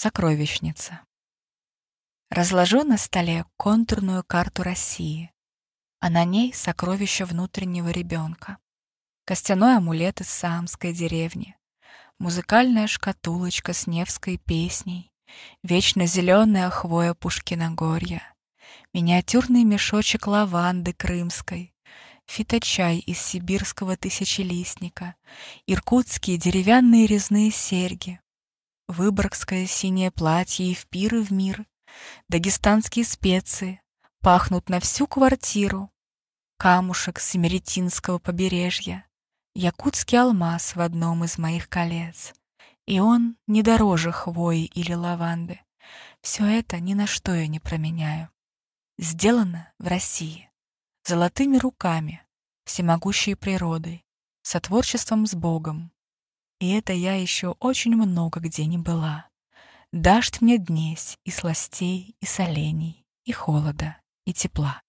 Сокровищница. Разложу на столе контурную карту России, а на ней сокровища внутреннего ребенка. Костяной амулет из Саамской деревни, музыкальная шкатулочка с Невской песней, вечно зеленая хвоя Пушкиногорья, миниатюрный мешочек лаванды крымской, фиточай из сибирского тысячелистника, иркутские деревянные резные серьги, выборгское синее платье и в пир и в мир, дагестанские специи, пахнут на всю квартиру, камушек с Семеретинского побережья, якутский алмаз в одном из моих колец, и он не дороже хвои или лаванды. Все это ни на что я не променяю. Сделано в России, золотыми руками, всемогущей природой, сотворчеством с Богом. И это я еще очень много где не была. Дашь мне днесь и сластей, и солений, и холода, и тепла.